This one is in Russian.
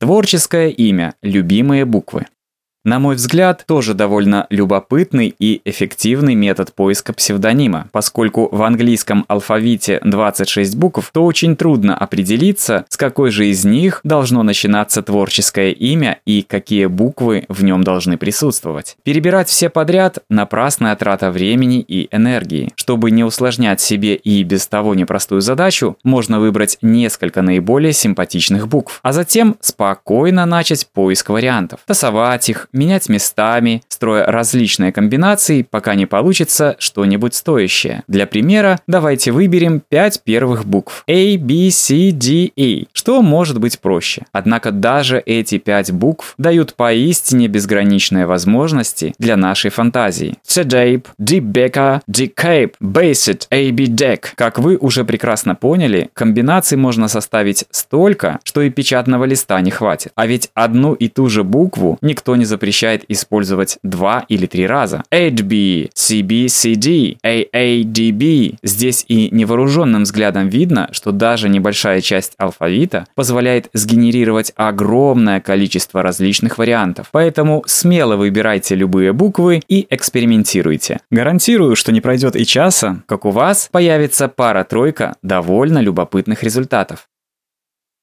Творческое имя, любимые буквы. На мой взгляд, тоже довольно любопытный и эффективный метод поиска псевдонима. Поскольку в английском алфавите 26 букв, то очень трудно определиться, с какой же из них должно начинаться творческое имя и какие буквы в нем должны присутствовать. Перебирать все подряд – напрасная трата времени и энергии. Чтобы не усложнять себе и без того непростую задачу, можно выбрать несколько наиболее симпатичных букв, а затем спокойно начать поиск вариантов. Тасовать их, менять местами, строя различные комбинации, пока не получится что-нибудь стоящее. Для примера давайте выберем 5 первых букв A, B, C, D, E, что может быть проще. Однако даже эти 5 букв дают поистине безграничные возможности для нашей фантазии. Cedape, Debecca, Decape, Basit, AB Deck. Как вы уже прекрасно поняли, комбинаций можно составить столько, что и печатного листа не хватит. А ведь одну и ту же букву никто не запрещает использовать два или три раза. HB, CB, CD, AADB. Здесь и невооруженным взглядом видно, что даже небольшая часть алфавита позволяет сгенерировать огромное количество различных вариантов. Поэтому смело выбирайте любые буквы и экспериментируйте. Гарантирую, что не пройдет и часа, как у вас появится пара-тройка довольно любопытных результатов.